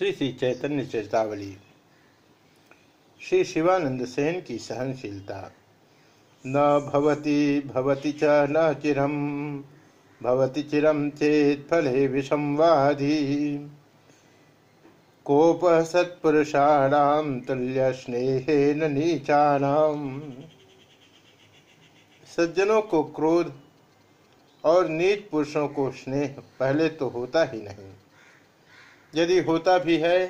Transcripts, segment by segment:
श्री श्री चैतन्य चेतावली। श्री शिवानंद सेन की सहनशीलता। न भवती, भवति च न चिरम भवति चिरम चेत फले विषमवादी कोप सत्पुरुषाणाम तुल्य स्नेहेन नीचानाम सज्जनों को क्रोध और नीच पुरुषों को स्नेह पहले तो होता ही नहीं। यदि होता भी है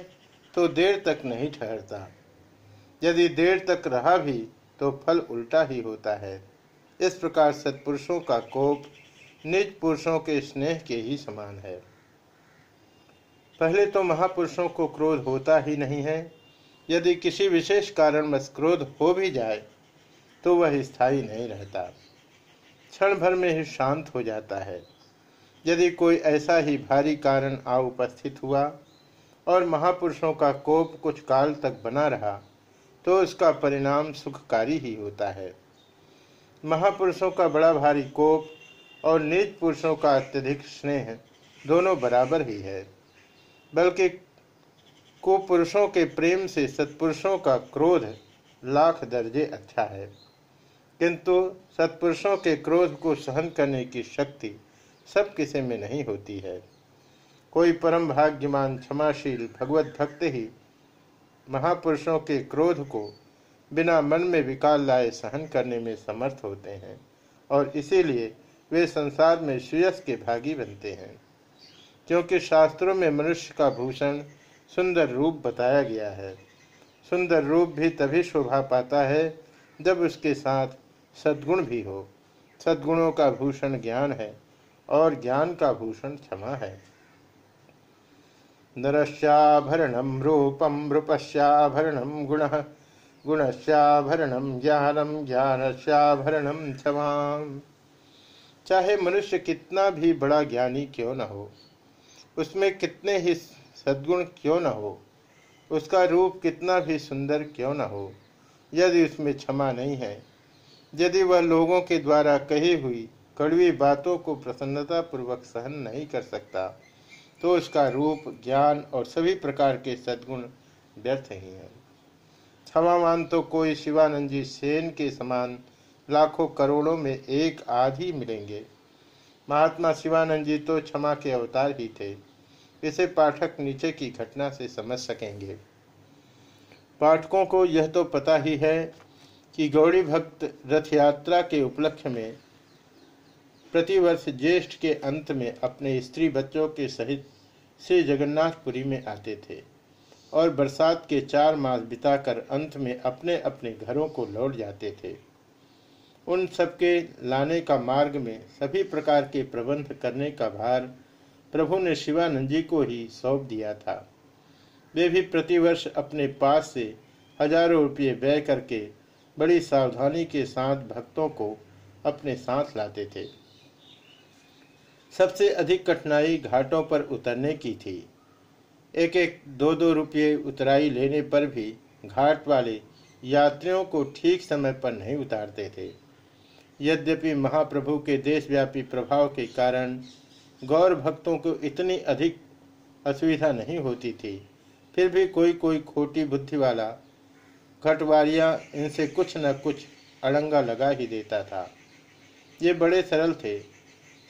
तो देर तक नहीं ठहरता। यदि देर तक रहा भी तो फल उल्टा ही होता है। इस प्रकार सत्पुरुषों का कोप निज पुरुषों के स्नेह के ही समान है। पहले तो महापुरुषों को क्रोध होता ही नहीं है। यदि किसी विशेष कारण क्रोध हो भी जाए तो वह स्थायी नहीं रहता। क्षण भर में ही शांत हो जाता है। यदि कोई ऐसा ही भारी कारण आ उपस्थित हुआ और महापुरुषों का कोप कुछ काल तक बना रहा तो उसका परिणाम सुखकारी ही होता है। महापुरुषों का बड़ा भारी कोप और निज पुरुषों का अत्यधिक स्नेह दोनों बराबर ही है, बल्कि कुपुरुषों के प्रेम से सत्पुरुषों का क्रोध लाख दर्जे अच्छा है। किंतु सत्पुरुषों के क्रोध को सहन करने की शक्ति सब किसी में नहीं होती है। कोई परम भाग्यमान, क्षमाशील, भगवत भक्त ही महापुरुषों के क्रोध को बिना मन में विकार लाए सहन करने में समर्थ होते हैं और इसीलिए वे संसार में श्रेयस के भागी बनते हैं। क्योंकि शास्त्रों में मनुष्य का भूषण सुंदर रूप बताया गया है। सुंदर रूप भी तभी शोभा पाता है जब उसके साथ सद्गुण भी हो। सद्गुणों का भूषण ज्ञान है। और ज्ञान का भूषण क्षमा है। नरस्याभरणं रूपम नृपस्याभरणं गुण, गुणस्याभरणं ज्ञानम ज्ञानस्याभरणं क्षमाम। चाहे मनुष्य कितना भी बड़ा ज्ञानी क्यों न हो, उसमें कितने ही सद्गुण क्यों न हो, उसका रूप कितना भी सुंदर क्यों न हो, यदि उसमें क्षमा नहीं है, यदि वह लोगों के द्वारा कही हुई कड़वी बातों को प्रसन्नता पूर्वक सहन नहीं कर सकता तो उसका रूप, ज्ञान और सभी प्रकार के सद्गुण व्यर्थ ही है। क्षमामान तो कोई शिवानंद जी सेन के समान लाखों करोड़ों में एक आध मिलेंगे। महात्मा शिवानंद जी तो क्षमा के अवतार ही थे। इसे पाठक नीचे की घटना से समझ सकेंगे। पाठकों को यह तो पता ही है कि गौड़ी भक्त रथ यात्रा के उपलक्ष्य में प्रतिवर्ष ज्येष्ठ के अंत में अपने स्त्री बच्चों के सहित श्री जगन्नाथपुरी में आते थे और बरसात के चार मास बिताकर अंत में अपने अपने घरों को लौट जाते थे। उन सबके लाने का मार्ग में सभी प्रकार के प्रबंध करने का भार प्रभु ने शिवानंद जी को ही सौंप दिया था। वे भी प्रतिवर्ष अपने पास से हज़ारों रुपये व्यय करके बड़ी सावधानी के साथ भक्तों को अपने साथ लाते थे। सबसे अधिक कठिनाई घाटों पर उतरने की थी। एक एक दो दो रुपये उतराई लेने पर भी घाट वाले यात्रियों को ठीक समय पर नहीं उतारते थे। यद्यपि महाप्रभु के देशव्यापी प्रभाव के कारण गौर भक्तों को इतनी अधिक असुविधा नहीं होती थी, फिर भी कोई कोई खोटी बुद्धि वाला घटवारियाँ इनसे कुछ न कुछ अड़ंगा लगा ही देता था। ये बड़े सरल थे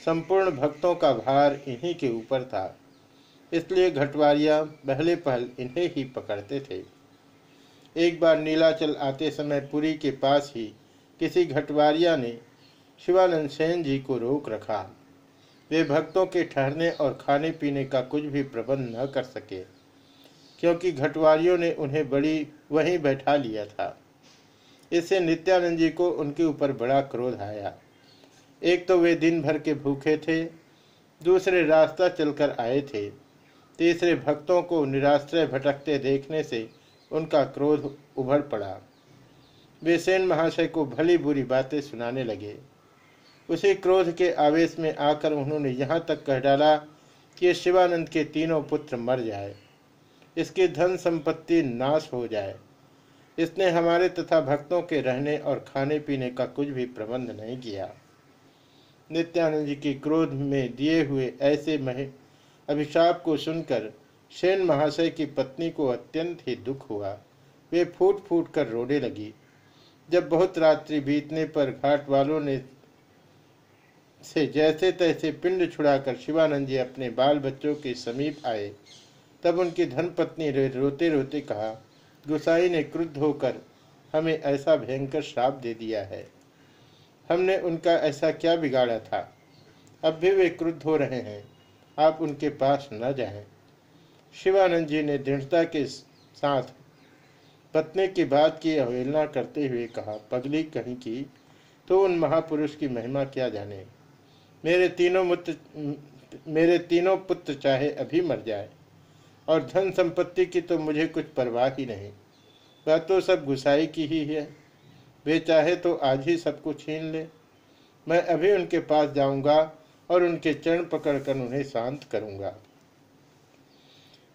संपूर्ण भक्तों का भार इन्हीं के ऊपर था। इसलिए घटवारिया पहले पहल इन्हें ही पकड़ते थे। एक बार नीलाचल आते समय पुरी के पास ही किसी घटवारिया ने शिवानंद सेन जी को रोक रखा। वे भक्तों के ठहरने और खाने पीने का कुछ भी प्रबंध न कर सके, क्योंकि घटवारियों ने उन्हें बड़ी वहीं बैठा लिया था। इससे नित्यानंद जी को उनके ऊपर बड़ा क्रोध आया। एक तो वे दिन भर के भूखे थे, दूसरे रास्ता चलकर आए थे। तीसरे भक्तों को निराश्रय भटकते देखने से उनका क्रोध उभर पड़ा। वे सेन महाशय को भली बुरी बातें सुनाने लगे। उसी क्रोध के आवेश में आकर उन्होंने यहाँ तक कह डाला कि शिवानंद के तीनों पुत्र मर जाए। इसकी धन संपत्ति नाश हो जाए। इसने हमारे तथा भक्तों के रहने और खाने पीने का कुछ भी प्रबंध नहीं किया। नित्यानंद जी के क्रोध में दिए हुए ऐसे महे अभिशाप को सुनकर सेन महाशय की पत्नी को अत्यंत ही दुख हुआ। वे फूट फूट कर रोने लगी। जब बहुत रात्रि बीतने पर घाट वालों ने से जैसे तैसे पिंड छुड़ाकर शिवानंद जी अपने बाल बच्चों के समीप आए, तब उनकी धर्मपत्नी रोते रोते कहा, गुसाई ने क्रुद्ध होकर हमें ऐसा भयंकर श्राप दे दिया है। हमने उनका ऐसा क्या बिगाड़ा था? अब भी वे क्रुद्ध हो रहे हैं। आप उनके पास न जाएँ। शिवानंद जी ने दृढ़ता के साथ पत्नी की बात की अवहेलना करते हुए कहा, पगली कहीं की? तो उन महापुरुष की महिमा क्या जाने? मेरे तीनों मुत्र, मेरे तीनों पुत्र चाहे अभी मर जाए, और धन संपत्ति की तो मुझे कुछ परवाह ही नहीं। वह तो सब गुसाई की ही है। वे चाहे तो आज ही सबको छीन ले। मैं अभी उनके पास जाऊँगा और उनके चरण पकड़कर उन्हें शांत करूँगा।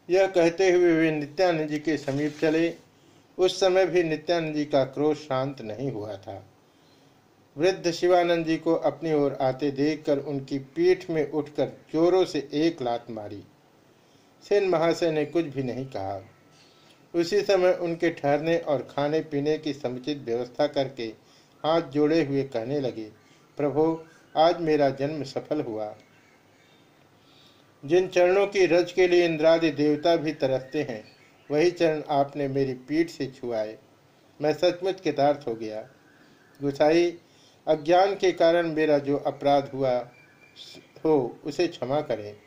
यह कहते हुए वे नित्यानंद जी के समीप चले। उस समय भी नित्यानंद जी का क्रोध शांत नहीं हुआ था। वृद्ध शिवानंद जी को अपनी ओर आते देखकर उनकी पीठ में उठकर जोरों से एक लात मारी। सेन महाशय ने कुछ भी नहीं कहा। उसी समय उनके ठहरने और खाने पीने की समुचित व्यवस्था करके हाथ जोड़े हुए कहने लगे, प्रभो, आज मेरा जन्म सफल हुआ। जिन चरणों की रज के लिए इंद्रादि देवता भी तरसते हैं, वही चरण आपने मेरी पीठ से छुआए। मैं सचमुच कृतार्थ हो गया। गुसाई, अज्ञान के कारण मेरा जो अपराध हुआ, हो, उसे क्षमा करें।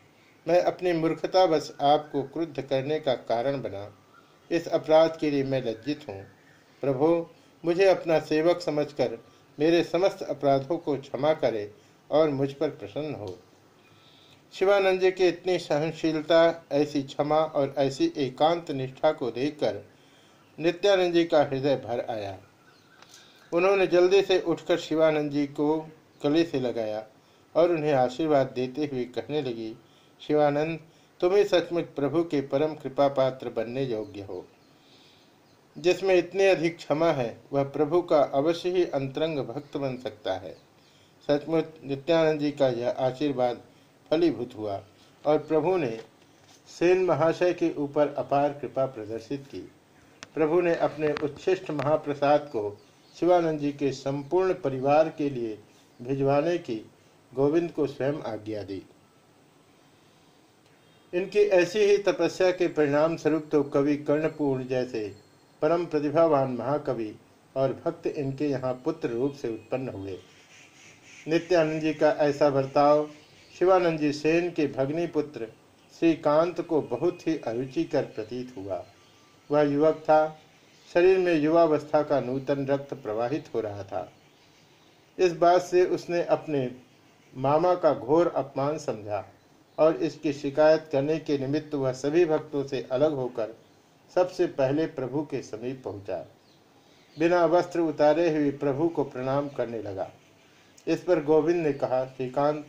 मैं अपनी मूर्खता बस आपको क्रुद्ध करने का कारण बना। इस अपराध के लिए मैं लज्जित हूँ। प्रभो, मुझे अपना सेवक समझकर मेरे समस्त अपराधों को क्षमा करे और मुझ पर प्रसन्न हो। शिवानंद जी की इतनी सहनशीलता, ऐसी क्षमा और ऐसी एकांत निष्ठा को देखकर नित्यानंद जी का हृदय भर आया। उन्होंने जल्दी से उठकर शिवानंद जी को गले से लगाया और उन्हें आशीर्वाद देते हुए कहने लगी, शिवानंद तुम्हें सचमुच प्रभु के परम कृपा पात्र बनने योग्य हो। जिसमें इतने अधिक क्षमा है, वह प्रभु का अवश्य ही अंतरंग भक्त बन सकता है। सचमुच नित्यानंद जी का यह आशीर्वाद फलीभूत हुआ और प्रभु ने सेन महाशय के ऊपर अपार कृपा प्रदर्शित की। प्रभु ने अपने उच्छिष्ट महाप्रसाद को शिवानंद जी के संपूर्ण परिवार के लिए भिजवाने की गोविंद को स्वयं आज्ञा दी। इनकी ऐसी ही तपस्या के परिणाम स्वरूप तो कवि कर्णपूर्ण जैसे परम प्रतिभावान महाकवि और भक्त इनके यहाँ पुत्र रूप से उत्पन्न हुए। नित्यानंद जी का ऐसा बर्ताव, शिवानंद जी सेन के भगनी पुत्र श्रीकांत को बहुत ही अरुचिकर प्रतीत हुआ। वह युवक था, शरीर में युवावस्था का नूतन रक्त प्रवाहित हो रहा था। इस बात से उसने अपने मामा का घोर अपमान समझा। और इसकी शिकायत करने के निमित्त वह सभी भक्तों से अलग होकर सबसे पहले प्रभु के समीप पहुँचा। बिना वस्त्र उतारे हुए प्रभु को प्रणाम करने लगा। इस पर गोविंद ने कहा, श्रीकांत,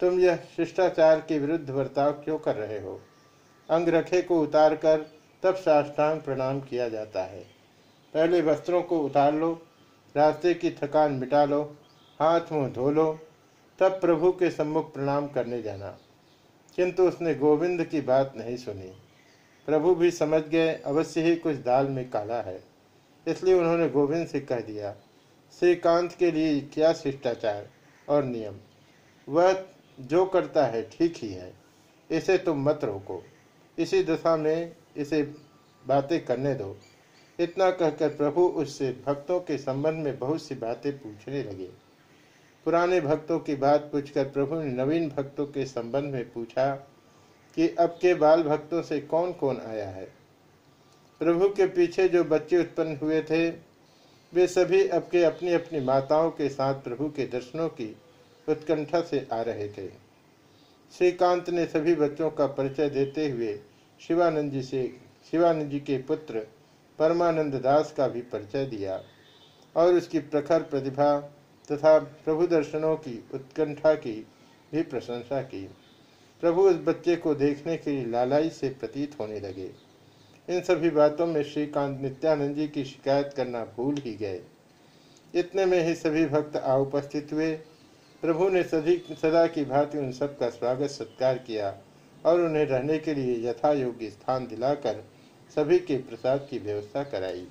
तुम यह शिष्टाचार के विरुद्ध बर्ताव क्यों कर रहे हो? अंग रखे को उतार कर तब साष्टांग प्रणाम किया जाता है। पहले वस्त्रों को उतार लो, रास्ते की थकान मिटा लो, हाथ मुँह धो लो, तब प्रभु के सम्मुख प्रणाम करने जाना। किंतु उसने गोविंद की बात नहीं सुनी। प्रभु भी समझ गए, अवश्य ही कुछ दाल में काला है। इसलिए उन्होंने गोविंद से कह दिया, श्रीकांत के लिए क्या शिष्टाचार और नियम? वह जो करता है ठीक ही है। इसे तुम मत रोको। इसी दशा में इसे बातें करने दो। इतना कहकर प्रभु उससे भक्तों के संबंध में बहुत सी बातें पूछने लगे। पुराने भक्तों की बात पूछकर प्रभु ने नवीन भक्तों के संबंध में पूछा कि अब के बाल भक्तों से कौन कौन आया है? प्रभु के पीछे जो बच्चे उत्पन्न हुए थे, वे सभी अब के अपनी अपनी माताओं के साथ प्रभु के दर्शनों की उत्कंठा से आ रहे थे। श्रीकांत ने सभी बच्चों का परिचय देते हुए शिवानंद जी से, शिवानंद जी के पुत्र परमानंद दास का भी परिचय दिया और उसकी प्रखर प्रतिभा तथा प्रभु दर्शनों की, उत्कंठा की भी प्रशंसा की। प्रभु उस बच्चे को देखने के लिए लालाई से प्रतीत होने लगे। इन सभी बातों में श्रीकांत नित्यानंद जी की शिकायत करना भूल ही गए। इतने में ही सभी भक्त आ उपस्थित हुए। प्रभु ने सभी, सदा की भांति उन सबका स्वागत सत्कार किया और उन्हें रहने के लिए यथा योग्य स्थान दिलाकर सभी के प्रसाद की व्यवस्था कराई।